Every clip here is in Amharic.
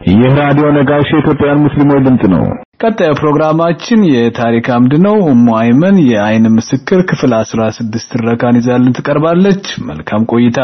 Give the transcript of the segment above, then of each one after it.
ይህ ራዲዮ ነጋሽ የኢትዮጵያን ሙስሊሞች ድምጽ ነው። ቀጣዩ ፕሮግራማችን የታሪክ አምድ ነው። ኡሙ አይመን የአይን ምስክር ክፍል 16 ትረካን ይዛልን ትቀርባለች። መልካም ቆይታ።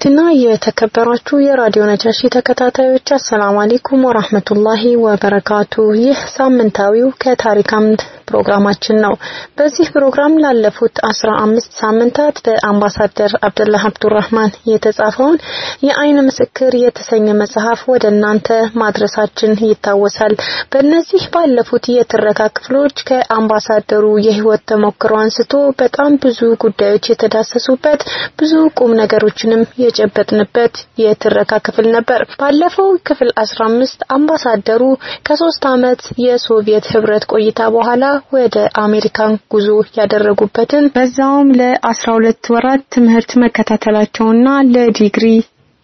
ውድና የተከበራችሁ የራዲዮ ነጃሺ ተከታታዮች አሰላሙ አለይኩም ወራህመቱላሂ ወበረካቱ። ይህ ሳምንታዊው ከታሪክ አምድ ፕሮግራማችን ነው። በዚህ ፕሮግራም ላለፉት አስራ አምስት ሳምንታት በአምባሳደር አብደላህ አብዱራህማን የተጻፈውን የአይን ምስክር የተሰኘ መጽሐፍ ወደ እናንተ ማድረሳችን ይታወሳል። በእነዚህ ባለፉት የትረካ ክፍሎች ከአምባሳደሩ የህይወት ተሞክሮ አንስቶ በጣም ብዙ ጉዳዮች የተዳሰሱበት ብዙ ቁም ነገሮችንም የጨበጥንበት የትረካ ክፍል ነበር። ባለፈው ክፍል 15 አምባሳደሩ ከሶስት ዓመት የሶቪየት ህብረት ቆይታ በኋላ ወደ አሜሪካን ጉዞ ያደረጉበትን በዛውም ለ12 ወራት ትምህርት መከታተላቸውና ለዲግሪ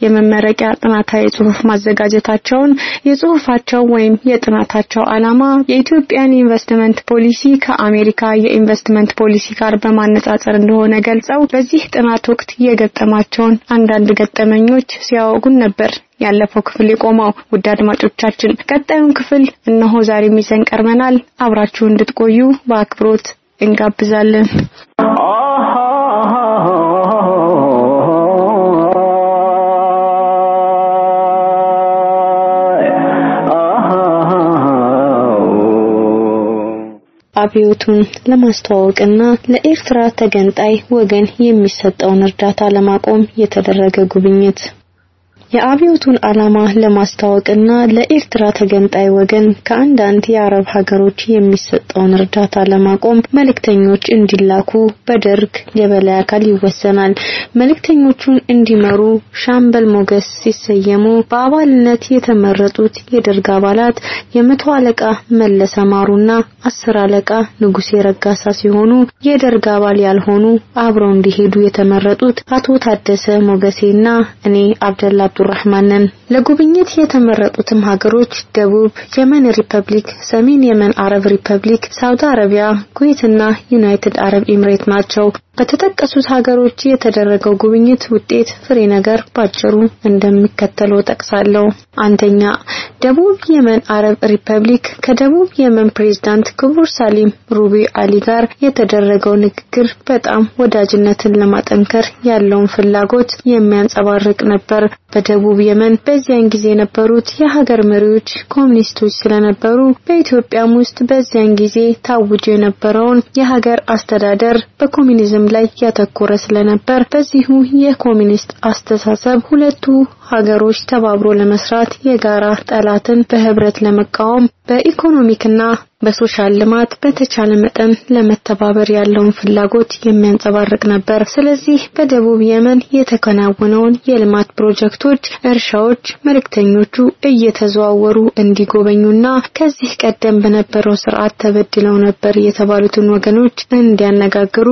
የመመረቂያ ጥናታዊ ጽሑፍ ማዘጋጀታቸውን የጽሑፋቸው ወይም የጥናታቸው ዓላማ የኢትዮጵያን ኢንቨስትመንት ፖሊሲ ከአሜሪካ የኢንቨስትመንት ፖሊሲ ጋር በማነጻጸር እንደሆነ ገልጸው በዚህ ጥናት ወቅት የገጠማቸውን አንዳንድ ገጠመኞች ሲያወጉን ነበር ያለፈው ክፍል የቆመው። ውድ አድማጮቻችን ቀጣዩን ክፍል እነሆ ዛሬ ይዘን ቀርበናል። አብራችሁ እንድትቆዩ በአክብሮት እንጋብዛለን። አብዮቱን ለማስተዋወቅና ለኤርትራ ተገንጣይ ወገን የሚሰጠውን እርዳታ ለማቆም የተደረገ ጉብኝት የአብዮቱን ዓላማ ለማስተዋወቅና ለኤርትራ ተገንጣይ ወገን ከአንዳንድ የአረብ ሀገሮች የሚሰጠውን እርዳታ ለማቆም መልእክተኞች እንዲላኩ በደርግ የበላይ አካል ይወሰናል። መልእክተኞቹን እንዲመሩ ሻምበል ሞገስ ሲሰየሙ በአባልነት የተመረጡት የደርግ አባላት የመቶ አለቃ መለሰ ማሩና አስር አለቃ ንጉሴ ረጋሳ ሲሆኑ የደርግ አባል ያልሆኑ አብረው እንዲሄዱ የተመረጡት አቶ ታደሰ ሞገሴና እኔ አብደላ አብዱራህማን ነን። ለጉብኝት የተመረጡትም ሀገሮች ደቡብ የመን ሪፐብሊክ፣ ሰሜን የመን አረብ ሪፐብሊክ፣ ሳውዲ አረቢያ፣ ኩዌትና ዩናይትድ አረብ ኤምሬት ናቸው። በተጠቀሱት ሀገሮች የተደረገው ጉብኝት ውጤት ፍሬ ነገር ባጭሩ እንደሚከተለው ጠቅሳለሁ። አንደኛ፣ ደቡብ የመን አረብ ሪፐብሊክ ከደቡብ የመን ፕሬዝዳንት ክቡር ሳሊም ሩቢ አሊ ጋር የተደረገው ንግግር በጣም ወዳጅነትን ለማጠንከር ያለውን ፍላጎት የሚያንጸባርቅ ነበር። በደቡብ የመን በዚያን ጊዜ የነበሩት የሀገር መሪዎች ኮሚኒስቶች ስለነበሩ በኢትዮጵያም ውስጥ በዚያን ጊዜ ታውጆ የነበረውን የሀገር አስተዳደር በኮሚኒዝም ላይ ያተኮረ ስለነበር በዚሁ የኮሚኒስት አስተሳሰብ ሁለቱ ሀገሮች ተባብሮ ለመስራት የጋራ ጠላትን በህብረት ለመቃወም በኢኮኖሚክና በሶሻል ልማት በተቻለ መጠን ለመተባበር ያለውን ፍላጎት የሚያንጸባርቅ ነበር። ስለዚህ በደቡብ የመን የተከናወነውን የልማት ፕሮጀክቶች፣ እርሻዎች መልእክተኞቹ እየተዘዋወሩ እንዲጎበኙና ከዚህ ቀደም በነበረው ስርዓት ተበድለው ነበር የተባሉትን ወገኖች እንዲያነጋግሩ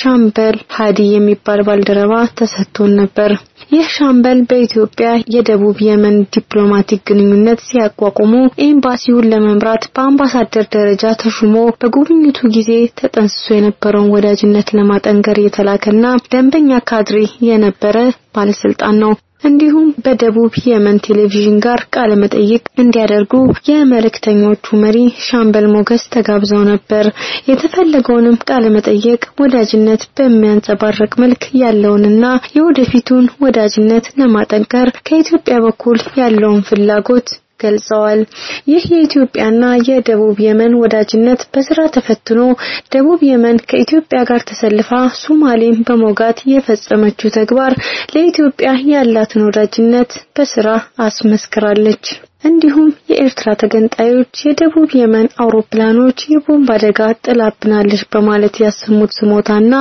ሻምበል ሀዲ የሚባል ባልደረባ ተሰጥቶን ነበር። ይህ ሻምበል በኢትዮጵያ የደቡብ የመን ዲፕሎማቲክ ግንኙነት ሲያቋቁሙ ኤምባሲውን ለመምራት በአምባሳደር ደረጃ ተሹሞ በጉብኝቱ ጊዜ ተጠንስሶ የነበረውን ወዳጅነት ለማጠንከር የተላከና ደንበኛ ካድሬ የነበረ ባለስልጣን ነው። እንዲሁም በደቡብ የመን ቴሌቪዥን ጋር ቃለ መጠይቅ እንዲያደርጉ የመልእክተኞቹ መሪ ሻምበል ሞገስ ተጋብዘው ነበር። የተፈለገውንም ቃለ መጠይቅ ወዳጅነት በሚያንጸባርቅ መልክ ያለውንና የወደፊቱን ወዳጅነት ለማጠንከር ከኢትዮጵያ በኩል ያለውን ፍላጎት ገልጸዋል። ይህ የኢትዮጵያና የደቡብ የመን ወዳጅነት በስራ ተፈትኖ ደቡብ የመን ከኢትዮጵያ ጋር ተሰልፋ ሶማሌን በሞጋት የፈጸመችው ተግባር ለኢትዮጵያ ያላትን ወዳጅነት በስራ አስመስክራለች። እንዲሁም የኤርትራ ተገንጣዮች የደቡብ የመን አውሮፕላኖች የቦምብ አደጋ ጥላብናለች በማለት ያሰሙት ስሞታና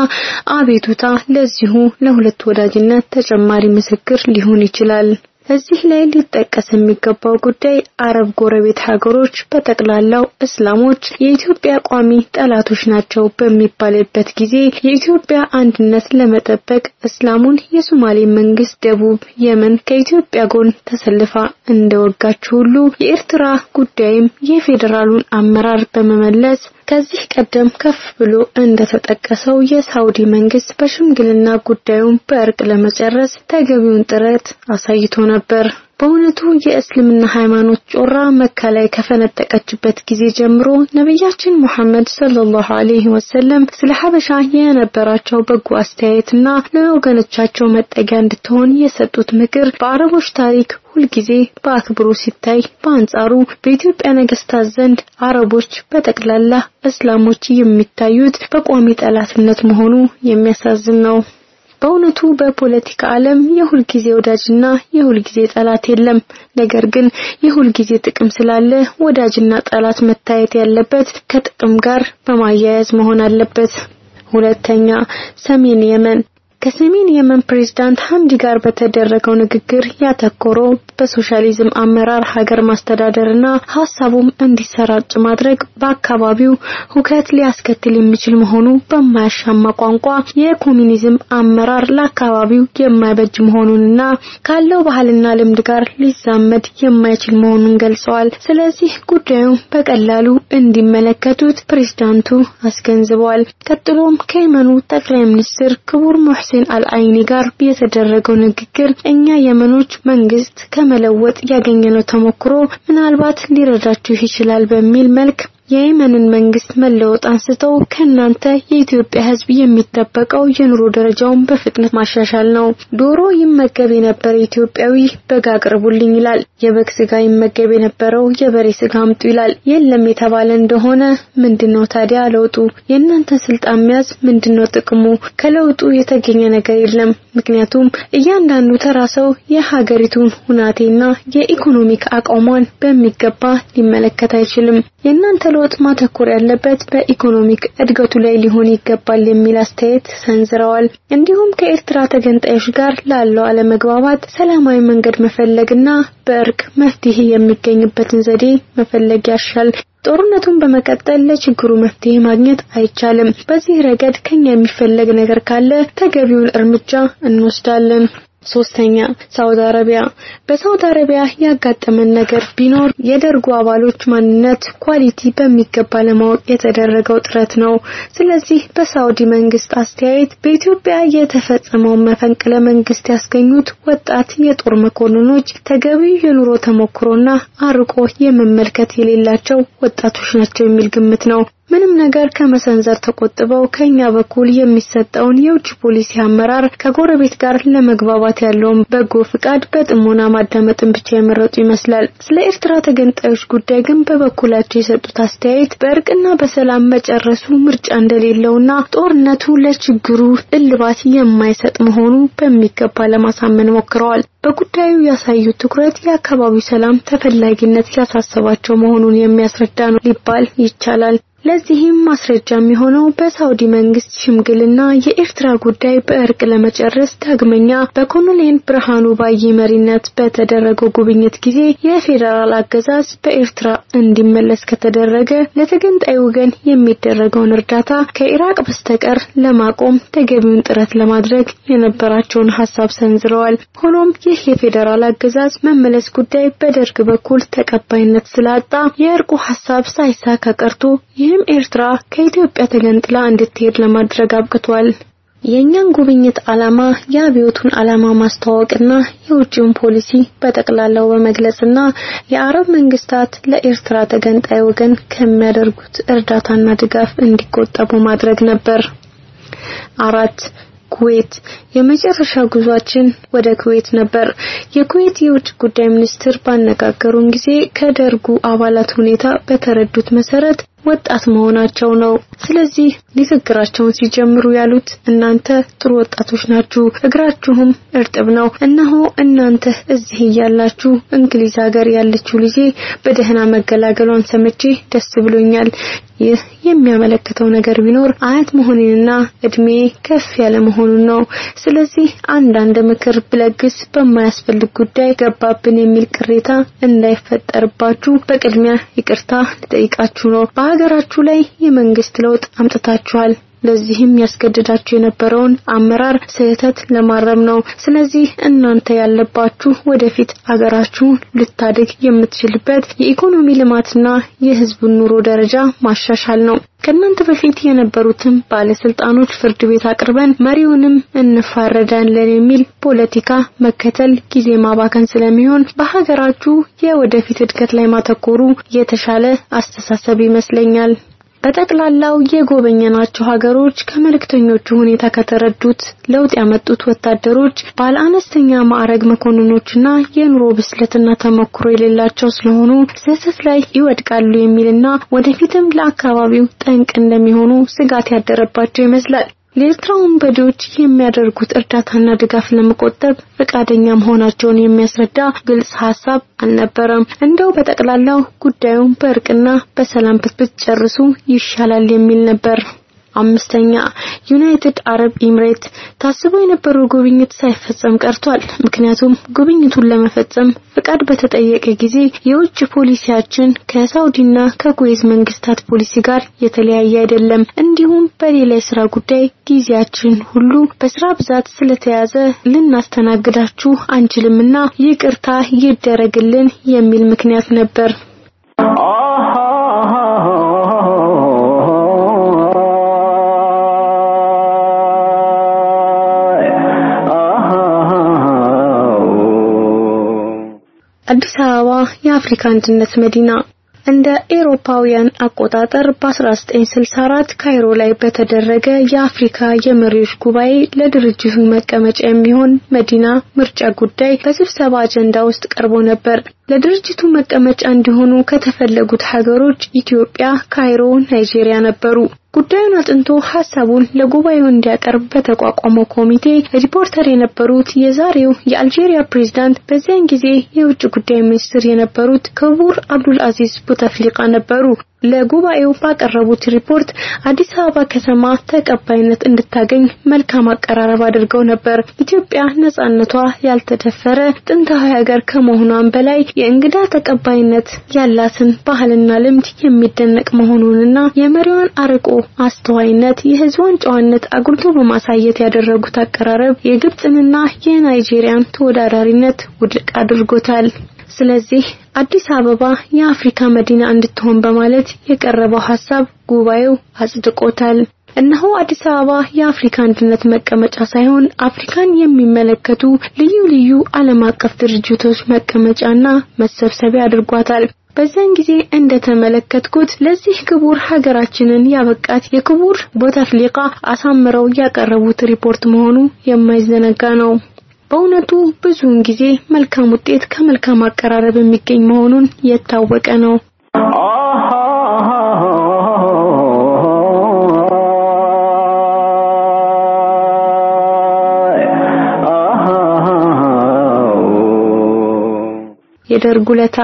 አቤቱታ ለዚሁ ለሁለት ወዳጅነት ተጨማሪ ምስክር ሊሆን ይችላል። እዚህ ላይ ሊጠቀስ የሚገባው ጉዳይ አረብ ጎረቤት ሀገሮች በጠቅላላው እስላሞች የኢትዮጵያ ቋሚ ጠላቶች ናቸው በሚባልበት ጊዜ የኢትዮጵያ አንድነት ለመጠበቅ እስላሙን የሶማሌ መንግስት ደቡብ የመን ከኢትዮጵያ ጎን ተሰልፋ እንደወጋች ሁሉ የኤርትራ ጉዳይም የፌዴራሉን አመራር በመመለስ ከዚህ ቀደም ከፍ ብሎ እንደተጠቀሰው የሳውዲ መንግስት በሽምግልና ጉዳዩን በእርቅ ለመጨረስ ተገቢውን ጥረት አሳይቶ ነበር። በእውነቱ የእስልምና ሃይማኖት ጮራ መካ ላይ ከፈነጠቀችበት ጊዜ ጀምሮ ነቢያችን ሙሐመድ ሰለላሁ ዐለይሂ ወሰለም ስለ ሀበሻ የነበራቸው በጎ አስተያየትና ለወገኖቻቸው መጠጊያ እንድትሆን የሰጡት ምክር በአረቦች ታሪክ ሁልጊዜ በአክብሮ ሲታይ፣ በአንጻሩ በኢትዮጵያ ነገስታት ዘንድ አረቦች በጠቅላላ እስላሞች የሚታዩት በቋሚ ጠላትነት መሆኑ የሚያሳዝን ነው። በእውነቱ በፖለቲካ ዓለም የሁል ጊዜ ወዳጅና የሁል ጊዜ ጠላት የለም። ነገር ግን የሁል ጊዜ ጥቅም ስላለ ወዳጅና ጠላት መታየት ያለበት ከጥቅም ጋር በማያያዝ መሆን አለበት። ሁለተኛ፣ ሰሜን የመን ከሰሜን የመን ፕሬዝዳንት ሐምዲ ጋር በተደረገው ንግግር ያተኮረው በሶሻሊዝም አመራር ሀገር ማስተዳደርና ሀሳቡም እንዲሰራጭ ማድረግ በአካባቢው ሁከት ሊያስከትል የሚችል መሆኑ በማያሻማ ቋንቋ የኮሚኒዝም አመራር ለአካባቢው የማይበጅ መሆኑንና ካለው ባህልና ልምድ ጋር ሊዛመድ የማይችል መሆኑን ገልጸዋል። ስለዚህ ጉዳዩ በቀላሉ እንዲመለከቱት ፕሬዝዳንቱ አስገንዝበዋል። ቀጥሎም ከየመኑ ጠቅላይ ሚኒስትር ክቡር ሙሕሲን አልአይኒ ጋር የተደረገው ንግግር እኛ የመኖች መንግስት ከመለወጥ ያገኘነው ተሞክሮ ምናልባት ሊረዳችሁ ይችላል በሚል መልክ የየመንን መንግስት መለወጥ አንስተው ከናንተ የኢትዮጵያ ሕዝብ የሚጠበቀው የኑሮ ደረጃውን በፍጥነት ማሻሻል ነው። ዶሮ ይመገብ የነበረ ኢትዮጵያዊ በግ አቅርቡልኝ ይላል። የበግ ስጋ ይመገብ የነበረው የበሬ ስጋ አምጡ ይላል። የለም የተባለ እንደሆነ ምንድነው ታዲያ ለውጡ? የእናንተ ስልጣን መያዝ ምንድነው ጥቅሙ? ከለውጡ የተገኘ ነገር የለም። ምክንያቱም እያንዳንዱ ተራ ሰው የሀገሪቱን ሁናቴና የኢኮኖሚክ አቋሟን በሚገባ ሊመለከት አይችልም። የእናንተ ለውጥ ማተኮር ያለበት በኢኮኖሚክ እድገቱ ላይ ሊሆን ይገባል የሚል አስተያየት ሰንዝረዋል። እንዲሁም ከኤርትራ ተገንጣዮች ጋር ላለው አለመግባባት ሰላማዊ መንገድ መፈለግና በእርቅ መፍትሄ የሚገኝበትን ዘዴ መፈለግ ያሻል። ጦርነቱን በመቀጠል ለችግሩ መፍትሄ ማግኘት አይቻልም። በዚህ ረገድ ከኛ የሚፈለግ ነገር ካለ ተገቢውን እርምጃ እንወስዳለን። ሶስተኛ ሳውዲ አረቢያ በሳውዲ አረቢያ ያጋጠመን ነገር ቢኖር የደርጉ አባሎች ማንነት quality በሚገባ ለማወቅ የተደረገው ጥረት ነው። ስለዚህ በሳውዲ መንግስት አስተያየት በኢትዮጵያ የተፈጸመውን መፈንቅለ መንግስት ያስገኙት ወጣት የጦር መኮንኖች ተገቢው የኑሮ ተሞክሮና አርቆ የመመልከት የሌላቸው ወጣቶች ናቸው የሚል ግምት ነው። ምንም ነገር ከመሰንዘር ተቆጥበው ከኛ በኩል የሚሰጠውን የውጭ ፖሊሲ አመራር ከጎረቤት ጋር ለመግባባት ያለውን በጎ ፍቃድ በጥሞና ማዳመጥን ብቻ የመረጡ ይመስላል። ስለ ኤርትራ ተገንጣዮች ጉዳይ ግን በበኩላቸው የሰጡት አስተያየት በእርቅና በሰላም መጨረሱ ምርጫ እንደሌለውና ጦርነቱ ለችግሩ እልባት የማይሰጥ መሆኑ በሚገባ ለማሳመን ሞክረዋል። በጉዳዩ ያሳዩት ትኩረት የአካባቢው ሰላም ተፈላጊነት ያሳሰባቸው መሆኑን የሚያስረዳ ነው ሊባል ይቻላል። ለዚህም ማስረጃ የሚሆነው በሳውዲ መንግስት ሽምግልና የኤርትራ ጉዳይ በእርቅ ለመጨረስ ዳግመኛ በኮሎኔል ብርሃኑ ባዬ መሪነት በተደረገው ጉብኝት ጊዜ የፌዴራል አገዛዝ በኤርትራ እንዲመለስ ከተደረገ ለተገንጣይ ወገን የሚደረገውን እርዳታ ከኢራቅ በስተቀር ለማቆም ተገቢውን ጥረት ለማድረግ የነበራቸውን ሀሳብ ሰንዝረዋል። ሆኖም ይህ የፌዴራል አገዛዝ መመለስ ጉዳይ በደርግ በኩል ተቀባይነት ስላጣ የእርቁ ሀሳብ ሳይሳካ ቀርቶ ይህም ኤርትራ ከኢትዮጵያ ተገንጥላ እንድትሄድ ለማድረግ አብቅቷል። የእኛን ጉብኝት ዓላማ የአብዮቱን ዓላማ ማስተዋወቅና የውጭውን ፖሊሲ በጠቅላላው በመግለጽና የአረብ መንግስታት ለኤርትራ ተገንጣይ ወገን ከሚያደርጉት እርዳታና ድጋፍ እንዲቆጠቡ ማድረግ ነበር። አራት ኩዌት የመጨረሻ ጉዟችን ወደ ኩዌት ነበር። የኩዌት የውጭ ጉዳይ ሚኒስትር ባነጋገሩን ጊዜ ከደርጉ አባላት ሁኔታ በተረዱት መሰረት ወጣት መሆናቸው ነው። ስለዚህ ንግግራቸውን ሲጀምሩ ያሉት እናንተ ጥሩ ወጣቶች ናችሁ፣ እግራችሁም እርጥብ ነው። እነሆ እናንተ እዚህ እያላችሁ እንግሊዝ ሀገር ያለችው ልጄ በደህና መገላገሏን ሰምቼ ደስ ብሎኛል። ይህ የሚያመለክተው ነገር ቢኖር አያት መሆኔንና እድሜ ከፍ ያለ መሆኑን ነው። ስለዚህ አንዳንድ ምክር ብለግስ በማያስፈልግ ጉዳይ ገባብን የሚል ቅሬታ እንዳይፈጠርባችሁ በቅድሚያ ይቅርታ ልጠይቃችሁ ነው። በሀገራችሁ ላይ የመንግስት ለውጥ አምጥታችኋል። ለዚህም ያስገድዳችሁ የነበረውን አመራር ስህተት ለማረም ነው። ስለዚህ እናንተ ያለባችሁ ወደፊት አገራችሁ ልታድግ የምትችልበት የኢኮኖሚ ልማትና የህዝቡን ኑሮ ደረጃ ማሻሻል ነው። ከእናንተ በፊት የነበሩትም ባለስልጣኖች ፍርድ ቤት አቅርበን መሪውንም እንፋረዳለን የሚል ፖለቲካ መከተል ጊዜ ማባከን ስለሚሆን በሀገራችሁ የወደፊት እድገት ላይ ማተኮሩ የተሻለ አስተሳሰብ ይመስለኛል። በጠቅላላው የጎበኘናቸው ሀገሮች ከመልእክተኞቹ ሁኔታ ከተረዱት ለውጥ ያመጡት ወታደሮች ባለ አነስተኛ ማዕረግ መኮንኖችና የኑሮ ብስለትና ተሞክሮ የሌላቸው ስለሆኑ ስህተት ላይ ይወድቃሉ የሚልና ወደፊትም ለአካባቢው ጠንቅ እንደሚሆኑ ስጋት ያደረባቸው ይመስላል። ለኤርትራ ወንበዴዎች የሚያደርጉት እርዳታና ድጋፍ ለመቆጠብ ፈቃደኛ መሆናቸውን የሚያስረዳ ግልጽ ሀሳብ አልነበረም። እንደው በጠቅላላው ጉዳዩን በእርቅና በሰላም ብትጨርሱ ይሻላል የሚል ነበር። አምስተኛ ዩናይትድ አረብ ኤምሬት ታስቦ የነበረው ጉብኝት ሳይፈጸም ቀርቷል። ምክንያቱም ጉብኝቱን ለመፈጸም ፍቃድ በተጠየቀ ጊዜ የውጭ ፖሊሲያችን ከሳውዲና ከኩዌዝ መንግስታት ፖሊሲ ጋር የተለያየ አይደለም። እንዲሁም በሌላ የስራ ጉዳይ ጊዜያችን ሁሉ በስራ ብዛት ስለተያዘ ልናስተናግዳችሁ አንችልምና ይቅርታ ይደረግልን የሚል ምክንያት ነበር። አዲስ አበባ የአፍሪካ አንድነት መዲና እንደ ኤሮፓውያን አቆጣጠር በ1964 ካይሮ ላይ በተደረገ የአፍሪካ የመሪዎች ጉባኤ ለድርጅቱ መቀመጫ የሚሆን መዲና ምርጫ ጉዳይ በስብሰባ አጀንዳ ውስጥ ቀርቦ ነበር። ለድርጅቱ መቀመጫ እንዲሆኑ ከተፈለጉት ሀገሮች ኢትዮጵያ፣ ካይሮ፣ ናይጄሪያ ነበሩ። ጉዳዩን አጥንቶ ሀሳቡን ለጉባኤው እንዲያቀርብ በተቋቋመው ኮሚቴ ሪፖርተር የነበሩት የዛሬው የአልጄሪያ ፕሬዝዳንት በዚያን ጊዜ የውጭ ጉዳይ ሚኒስትር የነበሩት ክቡር አብዱል አዚዝ ቡተፍሊቃ ነበሩ። ለጉባኤው ባቀረቡት ሪፖርት አዲስ አበባ ከተማ ተቀባይነት እንድታገኝ መልካም አቀራረብ አድርገው ነበር። ኢትዮጵያ ነጻነቷ ያልተደፈረ ጥንታዊ ሀገር ከመሆኗም በላይ የእንግዳ ተቀባይነት ያላትን ባህልና ልምድ የሚደነቅ መሆኑንና የመሪዋን አርቆ አስተዋይነት፣ የህዝቧን ጨዋነት አጉልቶ በማሳየት ያደረጉት አቀራረብ የግብፅንና የናይጄሪያን ተወዳዳሪነት ውድቅ አድርጎታል። ስለዚህ አዲስ አበባ የአፍሪካ መዲና እንድትሆን በማለት የቀረበው ሀሳብ ጉባኤው አጽድቆታል። እነሆ አዲስ አበባ የአፍሪካ አንድነት መቀመጫ ሳይሆን አፍሪካን የሚመለከቱ ልዩ ልዩ ዓለም አቀፍ ድርጅቶች መቀመጫና መሰብሰቢያ አድርጓታል። በዛን ጊዜ እንደተመለከትኩት ለዚህ ክቡር ሀገራችንን ያበቃት የክቡር ቦተፍሊቃ አሳምረው ያቀረቡት ሪፖርት መሆኑ የማይዘነጋ ነው። በእውነቱ ብዙውን ጊዜ መልካም ውጤት ከመልካም አቀራረብ የሚገኝ መሆኑን የታወቀ ነው። የደርግ ውለታ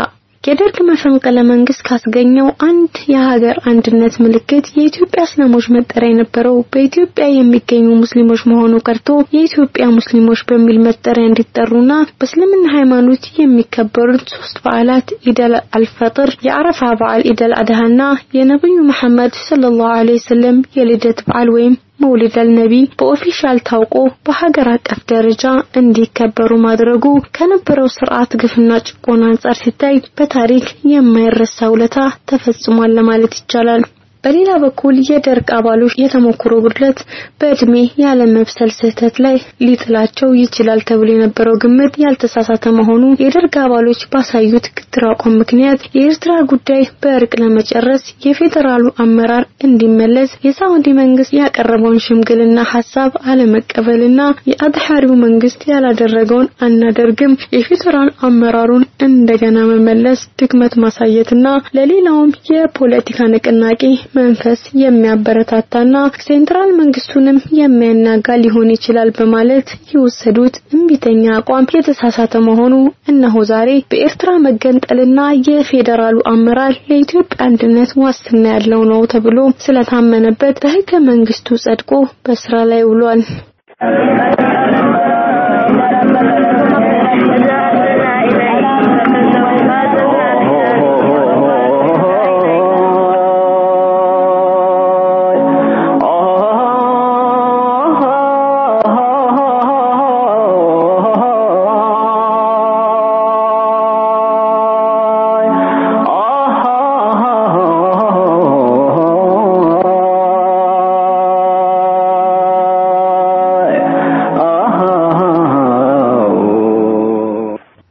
የደርግ መፈንቅለ መንግስት ካስገኘው አንድ የሀገር አንድነት ምልክት የኢትዮጵያ እስላሞች መጠሪያ የነበረው በኢትዮጵያ የሚገኙ ሙስሊሞች መሆኑ ቀርቶ የኢትዮጵያ ሙስሊሞች በሚል መጠሪያ እንዲጠሩና በእስልምና ሃይማኖት የሚከበሩት ሶስት በዓላት ኢደል አልፈጥር፣ የአረፋ በዓል ኢደል አድሃና የነብዩ መሐመድ ሰለላሁ ዐለይሂ ወሰለም የልደት በዓል ወይም መውሊድ አልነቢ በኦፊሻል ታውቆ በሀገር አቀፍ ደረጃ እንዲከበሩ ማድረጉ ከነበረው ስርዓት ግፍና ጭቆና አንጻር ሲታይ በታሪክ የማይረሳ ውለታ ተፈጽሟል ለማለት ይቻላል። በሌላ በኩል የደርግ አባሎች የተሞክሮ ጉድለት በእድሜ ያለ መብሰል ስህተት ላይ ሊጥላቸው ይችላል ተብሎ የነበረው ግምት ያልተሳሳተ መሆኑ የደርግ አባሎች ባሳዩት ግትር አቋም ምክንያት የኤርትራ ጉዳይ በእርቅ ለመጨረስ የፌዴራሉ አመራር እንዲመለስ የሳውዲ መንግስት ያቀረበውን ሽምግልና ሀሳብ አለመቀበልና የአድሃሪው መንግስት ያላደረገውን አናደርግም የፌዴራል አመራሩን እንደገና መመለስ ድክመት ማሳየትና ለሌላውም የፖለቲካ ንቅናቄ መንፈስ የሚያበረታታና ሴንትራል መንግስቱንም የሚያናጋ ሊሆን ይችላል በማለት የወሰዱት እምቢተኛ አቋም የተሳሳተ መሆኑ እነሆ ዛሬ በኤርትራ መገንጠልና የፌዴራሉ አመራር ለኢትዮጵያ አንድነት ዋስትና ያለው ነው ተብሎ ስለታመነበት በህገ መንግስቱ ጸድቆ በስራ ላይ ውሏል።